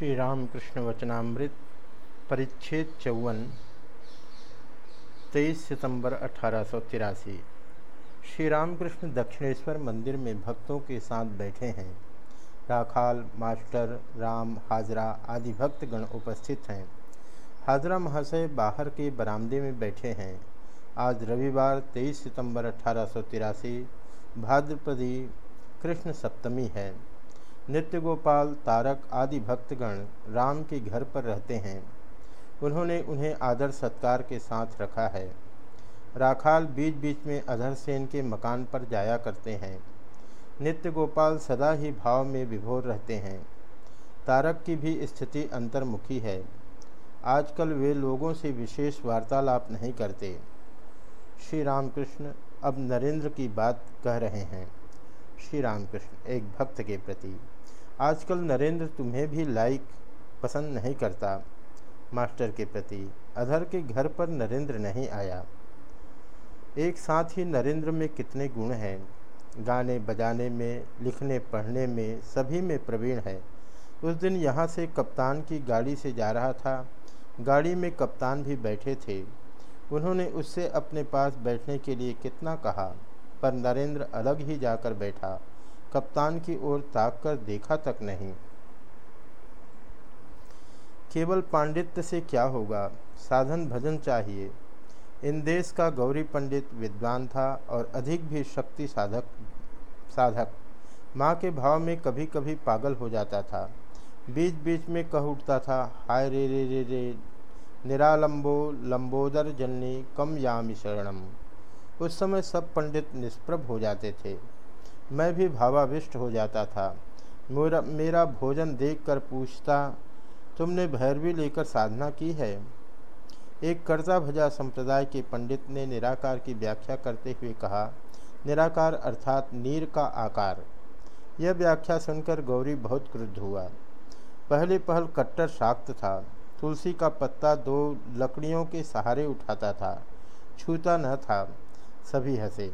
श्री रामकृष्ण वचनामृत परिच्छेद चौवन, तेईस सितंबर अठारह सौ तिरासी। श्री रामकृष्ण दक्षिणेश्वर मंदिर में भक्तों के साथ बैठे हैं। राखाल, मास्टर, राम, हाजरा आदि भक्तगण उपस्थित हैं। हाजरा महाशय बाहर के बरामदे में बैठे हैं। आज रविवार 23 सितंबर अठारह भाद्रपदी कृष्ण सप्तमी है। नित्य गोपाल तारक आदि भक्तगण राम के घर पर रहते हैं। उन्होंने उन्हें आदर सत्कार के साथ रखा है। राखाल बीच बीच में अधर सेन के मकान पर जाया करते हैं। नित्य गोपाल सदा ही भाव में विभोर रहते हैं। तारक की भी स्थिति अंतर्मुखी है। आजकल वे लोगों से विशेष वार्तालाप नहीं करते। श्री रामकृष्ण अब नरेंद्र की बात कह रहे हैं। श्री रामकृष्ण एक भक्त के प्रति। आजकल नरेंद्र तुम्हें भी लाइक पसंद नहीं करता, मास्टर के प्रति। अधर के घर पर नरेंद्र नहीं आया। एक साथ ही नरेंद्र में कितने गुण हैं। गाने बजाने में, लिखने पढ़ने में, सभी में प्रवीण है। उस दिन यहाँ से कप्तान की गाड़ी से जा रहा था। गाड़ी में कप्तान भी बैठे थे। उन्होंने उससे अपने पास बैठने के लिए कितना कहा। पर नरेंद्र अलग ही जाकर बैठा। कप्तान की ओर ताक कर देखा तक नहीं। केवल पांडित्य से क्या होगा? साधन भजन चाहिए। इन देश का गौरी पंडित विद्वान था और अधिक भी शक्ति साधक साधक। माँ के भाव में कभी कभी पागल हो जाता था। बीच बीच में कह उठता था, हाय रे रे रे रे, निरालंबो, लंबोदर जननी, कम यामी शरणम। उस समय सब पंडित निष्प्रभ हो जाते थे। मैं भी भावाविष्ट हो जाता था। मेरा मेरा भोजन देखकर पूछता, तुमने भैरवी लेकर साधना की है? एक कर्जा भजा संप्रदाय के पंडित ने निराकार की व्याख्या करते हुए कहा, निराकार अर्थात नीर का आकार। यह व्याख्या सुनकर गौरी बहुत क्रुद्ध हुआ। पहले पहल कट्टर शाक्त था। तुलसी का पत्ता दो लकड़ियों के सहारे उठाता था। छूता न था। सभी हंसे।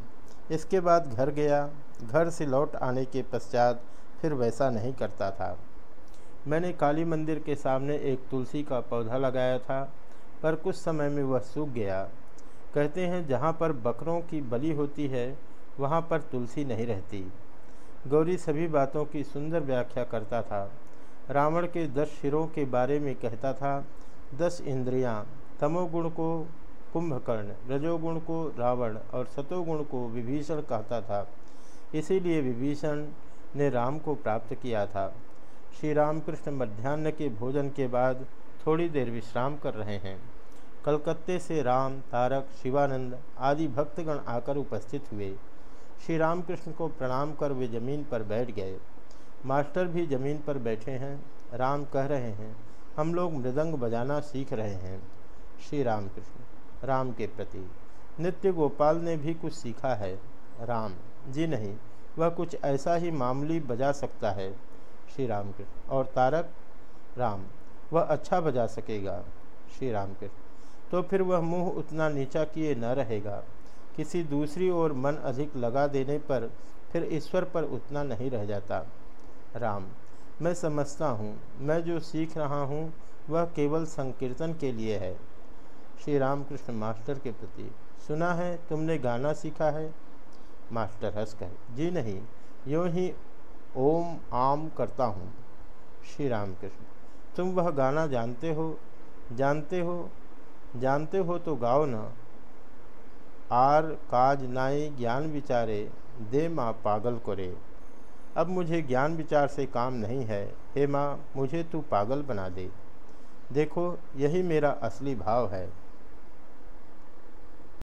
इसके बाद घर गया। घर से लौट आने के पश्चात फिर वैसा नहीं करता था। मैंने काली मंदिर के सामने एक तुलसी का पौधा लगाया था, पर कुछ समय में वह सूख गया। कहते हैं, जहाँ पर बकरों की बलि होती है, वहाँ पर तुलसी नहीं रहती। गौरी सभी बातों की सुंदर व्याख्या करता था। रावण के दस शिरों के बारे में कहता था, दस इंद्रियाँ, तमोगुण को कुंभकर्ण, रजोगुण को रावण और सतोगुण को विभीषण कहता था। इसीलिए विभीषण ने राम को प्राप्त किया था। श्री रामकृष्ण मध्यान्ह के भोजन के बाद थोड़ी देर विश्राम कर रहे हैं। कलकत्ते से राम, तारक, शिवानंद आदि भक्तगण आकर उपस्थित हुए। श्री रामकृष्ण को प्रणाम कर वे ज़मीन पर बैठ गए। मास्टर भी ज़मीन पर बैठे हैं। राम कह रहे हैं, हम लोग मृदंग बजाना सीख रहे हैं। श्री रामकृष्ण राम के प्रति। नित्य गोपाल ने भी कुछ सीखा है। राम, जी नहीं, वह कुछ ऐसा ही मामूली बजा सकता है। श्री राम कृष्ण और तारक? राम, वह अच्छा बजा सकेगा। श्री राम कृष्ण तो फिर वह मुँह उतना नीचा किए न रहेगा। किसी दूसरी ओर मन अधिक लगा देने पर फिर ईश्वर पर उतना नहीं रह जाता। राम, मैं समझता हूँ, मैं जो सीख रहा हूँ, वह केवल संकीर्तन के लिए है। श्री रामकृष्ण मास्टर के प्रति, सुना है, तुमने गाना सीखा है? मास्टर हंसकर जी नहीं, यूँ ही ओम आम करता हूँ। श्री राम कृष्ण तुम वह गाना जानते हो जानते हो जानते हो तो गाओ न। आर काज नाई ज्ञान विचारे, दे माँ पागल करे। अब मुझे ज्ञान विचार से काम नहीं है। हे माँ, मुझे तू पागल बना दे। देखो, यही मेरा असली भाव है।